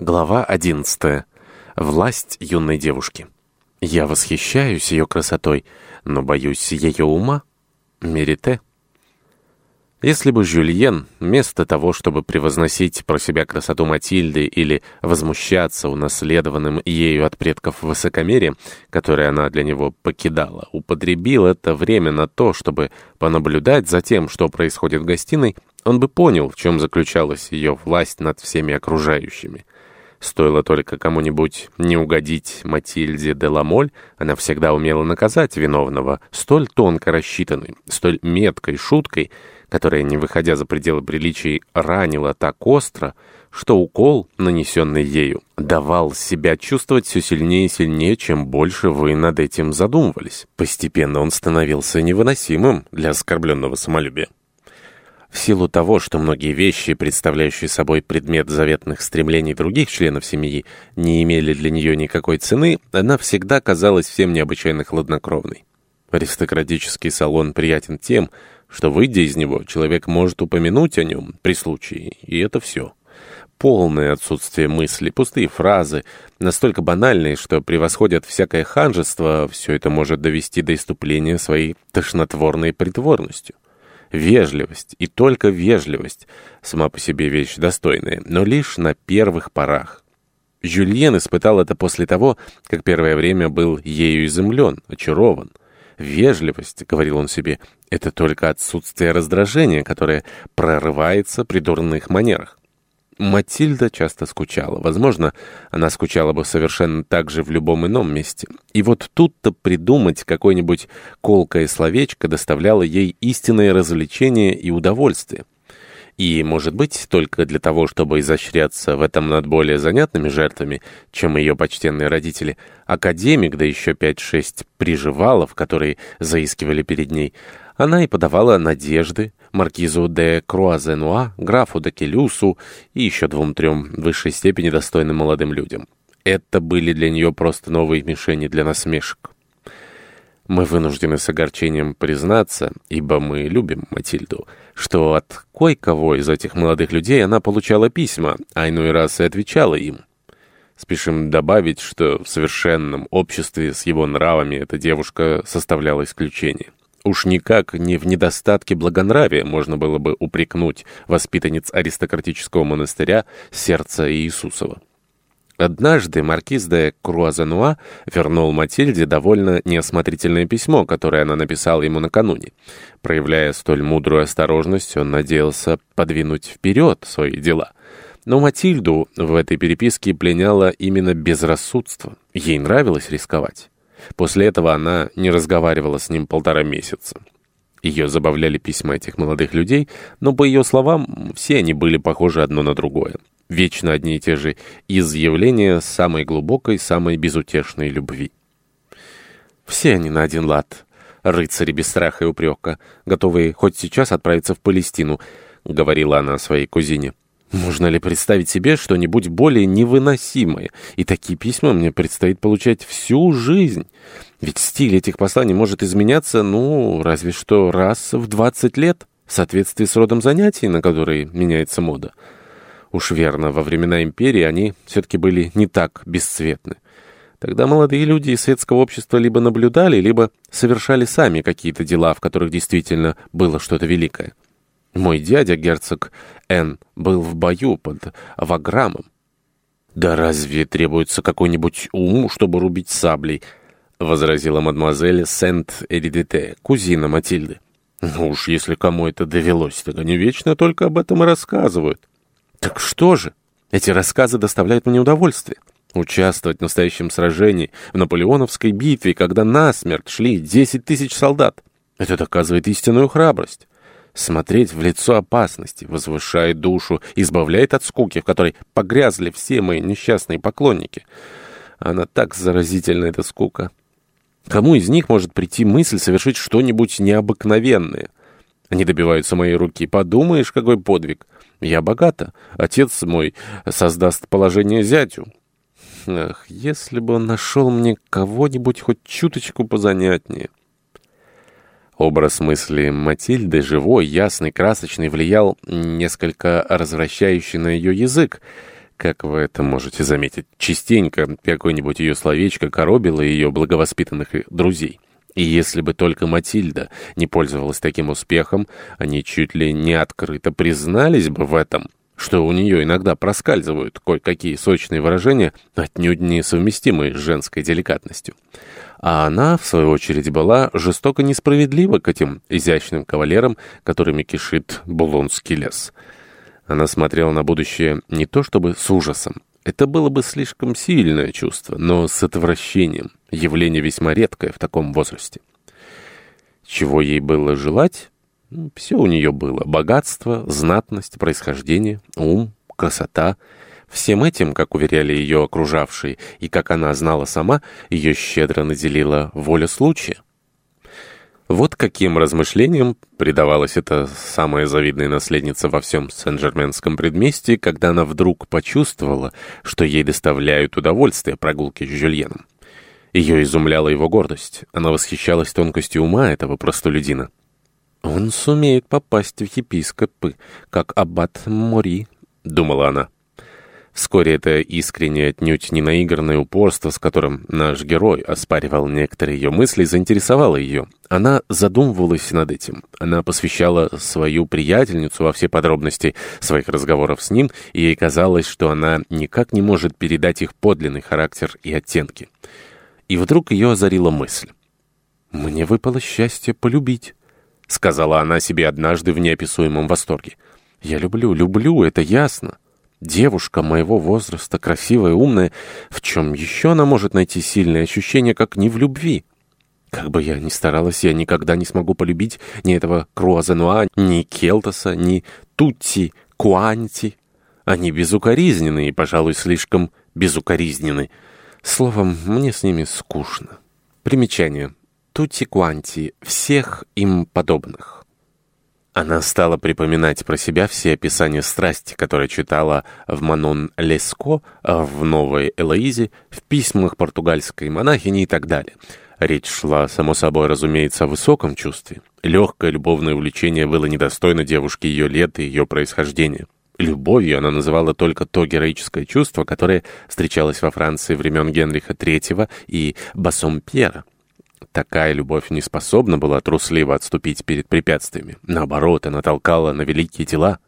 Глава 11. Власть юной девушки. Я восхищаюсь ее красотой, но боюсь ее ума. Мерите. Если бы Жюльен, вместо того, чтобы превозносить про себя красоту Матильды или возмущаться унаследованным ею от предков высокомерием, которое она для него покидала, употребил это время на то, чтобы понаблюдать за тем, что происходит в гостиной, он бы понял, в чем заключалась ее власть над всеми окружающими. Стоило только кому-нибудь не угодить Матильде де Ламоль, она всегда умела наказать виновного столь тонко рассчитанной, столь меткой шуткой, которая, не выходя за пределы приличий, ранила так остро, что укол, нанесенный ею, давал себя чувствовать все сильнее и сильнее, чем больше вы над этим задумывались. Постепенно он становился невыносимым для оскорбленного самолюбия. В силу того, что многие вещи, представляющие собой предмет заветных стремлений других членов семьи, не имели для нее никакой цены, она всегда казалась всем необычайно хладнокровной. Аристократический салон приятен тем, что, выйдя из него, человек может упомянуть о нем при случае, и это все. Полное отсутствие мысли, пустые фразы, настолько банальные, что превосходят всякое ханжество, все это может довести до иступления своей тошнотворной притворностью. Вежливость, и только вежливость, сама по себе вещь достойная, но лишь на первых порах. Жюльен испытал это после того, как первое время был ею изумлен, очарован. «Вежливость», — говорил он себе, — «это только отсутствие раздражения, которое прорывается при дурных манерах». Матильда часто скучала. Возможно, она скучала бы совершенно так же в любом ином месте. И вот тут-то придумать какое-нибудь колкое словечко доставляло ей истинное развлечение и удовольствие. И, может быть, только для того, чтобы изощряться в этом над более занятными жертвами, чем ее почтенные родители, академик, да еще пять-шесть приживалов, которые заискивали перед ней, она и подавала надежды маркизу де Круазенуа, графу де Келюсу и еще двум-трем в высшей степени достойным молодым людям. Это были для нее просто новые мишени для насмешек. Мы вынуждены с огорчением признаться, ибо мы любим Матильду, что от кое-кого из этих молодых людей она получала письма, а иной раз и отвечала им. Спешим добавить, что в совершенном обществе с его нравами эта девушка составляла исключение. Уж никак не в недостатке благонравия можно было бы упрекнуть воспитанниц аристократического монастыря сердца Иисусова. Однажды маркиз де Круазануа вернул Матильде довольно неосмотрительное письмо, которое она написала ему накануне. Проявляя столь мудрую осторожность, он надеялся подвинуть вперед свои дела. Но Матильду в этой переписке пленяло именно безрассудство. Ей нравилось рисковать. После этого она не разговаривала с ним полтора месяца. Ее забавляли письма этих молодых людей, но, по ее словам, все они были похожи одно на другое. Вечно одни и те же изъявления самой глубокой, самой безутешной любви. Все они на один лад. Рыцари без страха и упрека, готовые хоть сейчас отправиться в Палестину, говорила она своей кузине. Можно ли представить себе что-нибудь более невыносимое? И такие письма мне предстоит получать всю жизнь. Ведь стиль этих посланий может изменяться, ну, разве что раз в 20 лет, в соответствии с родом занятий, на которые меняется мода. Уж верно, во времена империи они все-таки были не так бесцветны. Тогда молодые люди из светского общества либо наблюдали, либо совершали сами какие-то дела, в которых действительно было что-то великое. Мой дядя, герцог Н, был в бою под Ваграмом. «Да разве требуется какой-нибудь ум, чтобы рубить саблей?» — возразила мадемуазель Сент-Эридите, кузина Матильды. «Ну уж, если кому это довелось, так они вечно только об этом и рассказывают». «Так что же? Эти рассказы доставляют мне удовольствие. Участвовать в настоящем сражении, в наполеоновской битве, когда насмерть шли десять тысяч солдат. Это доказывает истинную храбрость» смотреть в лицо опасности, возвышает душу, избавляет от скуки, в которой погрязли все мои несчастные поклонники. Она так заразительна, эта скука. Кому из них может прийти мысль совершить что-нибудь необыкновенное? Они добиваются моей руки. Подумаешь, какой подвиг. Я богата. Отец мой создаст положение зятю. Ах, если бы он нашел мне кого-нибудь хоть чуточку позанятнее. Образ мысли Матильды, живой, ясный, красочный, влиял несколько развращающий на ее язык, Как вы это можете заметить, частенько какое-нибудь ее словечко коробило ее благовоспитанных друзей. И если бы только Матильда не пользовалась таким успехом, они чуть ли не открыто признались бы в этом, что у нее иногда проскальзывают кое-какие сочные выражения, отнюдь несовместимые с женской деликатностью. А она, в свою очередь, была жестоко несправедлива к этим изящным кавалерам, которыми кишит Булонский лес. Она смотрела на будущее не то чтобы с ужасом. Это было бы слишком сильное чувство, но с отвращением. Явление весьма редкое в таком возрасте. Чего ей было желать? Все у нее было. Богатство, знатность, происхождение, ум, красота. Всем этим, как уверяли ее окружавшие, и как она знала сама, ее щедро наделила воля случая. Вот каким размышлениям предавалась эта самая завидная наследница во всем Сен-Жерменском предместье, когда она вдруг почувствовала, что ей доставляют удовольствие прогулки с Жюльеном. Ее изумляла его гордость. Она восхищалась тонкостью ума этого простолюдина. «Он сумеет попасть в епископы, как аббат Мори», — думала она. Вскоре это искреннее, отнюдь не наигранное упорство, с которым наш герой оспаривал некоторые ее мысли, заинтересовало ее. Она задумывалась над этим. Она посвящала свою приятельницу во все подробности своих разговоров с ним, и ей казалось, что она никак не может передать их подлинный характер и оттенки. И вдруг ее озарила мысль. «Мне выпало счастье полюбить», — сказала она себе однажды в неописуемом восторге. «Я люблю, люблю, это ясно». Девушка моего возраста, красивая, умная, в чем еще она может найти сильное ощущение, как не в любви? Как бы я ни старалась, я никогда не смогу полюбить ни этого Круазенуа, ни Келтоса, ни Тутти, Куанти. Они безукоризненны и, пожалуй, слишком безукоризненны. Словом, мне с ними скучно. Примечание. Тутти Куанти. Всех им подобных. Она стала припоминать про себя все описания страсти, которые читала в Манон Леско, в Новой Элоизе, в письмах португальской монахини и так далее. Речь шла, само собой, разумеется, о высоком чувстве. Легкое любовное увлечение было недостойно девушки ее лет и ее происхождения. Любовью она называла только то героическое чувство, которое встречалось во Франции времен Генриха III и Бассомпьера. Такая любовь не способна была трусливо отступить перед препятствиями. Наоборот, она толкала на великие дела.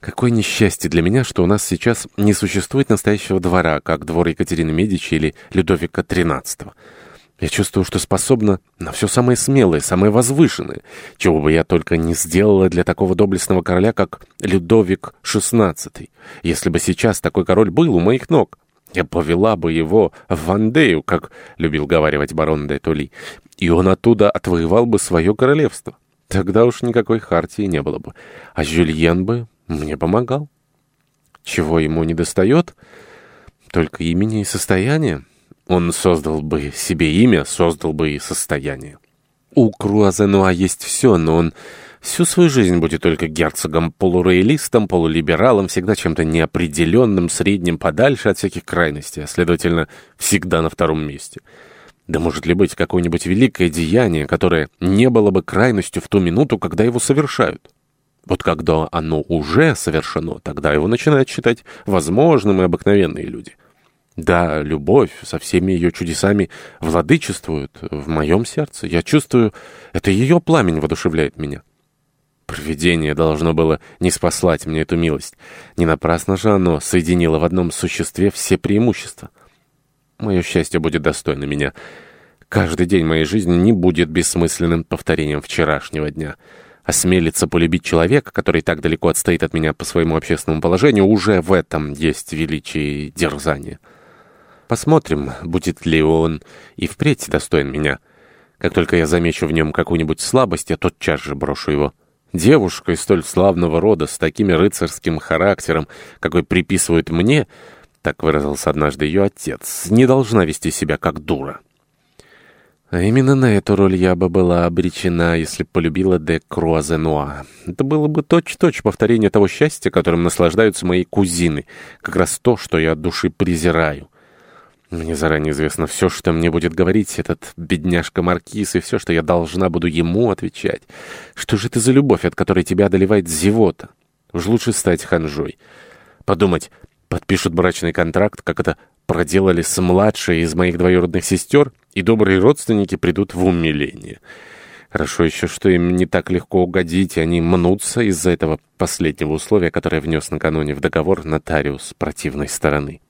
Какое несчастье для меня, что у нас сейчас не существует настоящего двора, как двор Екатерины Медичи или Людовика XIII. Я чувствую, что способна на все самое смелое, самое возвышенное, чего бы я только не сделала для такого доблестного короля, как Людовик XVI, если бы сейчас такой король был у моих ног. Я повела бы его в Вандею, как любил говаривать барон де Тули, и он оттуда отвоевал бы свое королевство. Тогда уж никакой хартии не было бы. А Жюльен бы мне помогал. Чего ему не достает? Только имени и состояния. Он создал бы себе имя, создал бы и состояние. У Круазенуа есть все, но он Всю свою жизнь будет только герцогом, полуроялистом, полулибералом, всегда чем-то неопределенным, средним, подальше от всяких крайностей, а, следовательно, всегда на втором месте. Да может ли быть какое-нибудь великое деяние, которое не было бы крайностью в ту минуту, когда его совершают? Вот когда оно уже совершено, тогда его начинают считать возможным и обыкновенные люди. Да, любовь со всеми ее чудесами владычествует в моем сердце. Я чувствую, это ее пламень воодушевляет меня. Провидение должно было не спаслать мне эту милость. Не напрасно же оно соединило в одном существе все преимущества. Мое счастье будет достойно меня. Каждый день моей жизни не будет бессмысленным повторением вчерашнего дня. Осмелиться полюбить человека, который так далеко отстоит от меня по своему общественному положению, уже в этом есть величие и дерзание. Посмотрим, будет ли он и впредь достоин меня. Как только я замечу в нем какую-нибудь слабость, я тотчас же брошу его. Девушка из столь славного рода, с таким рыцарским характером, какой приписывают мне, так выразился однажды ее отец, не должна вести себя как дура. А именно на эту роль я бы была обречена, если полюбила де Круазенуа. Это было бы точь-точь повторение того счастья, которым наслаждаются мои кузины, как раз то, что я от души презираю. Мне заранее известно все, что мне будет говорить этот бедняжка-маркиз, и все, что я должна буду ему отвечать. Что же это за любовь, от которой тебя одолевает зевота? Уж лучше стать ханжой. Подумать, подпишут брачный контракт, как это проделали с младшей из моих двоюродных сестер, и добрые родственники придут в умиление. Хорошо еще, что им не так легко угодить, и они мнутся из-за этого последнего условия, которое внес накануне в договор нотариус противной стороны.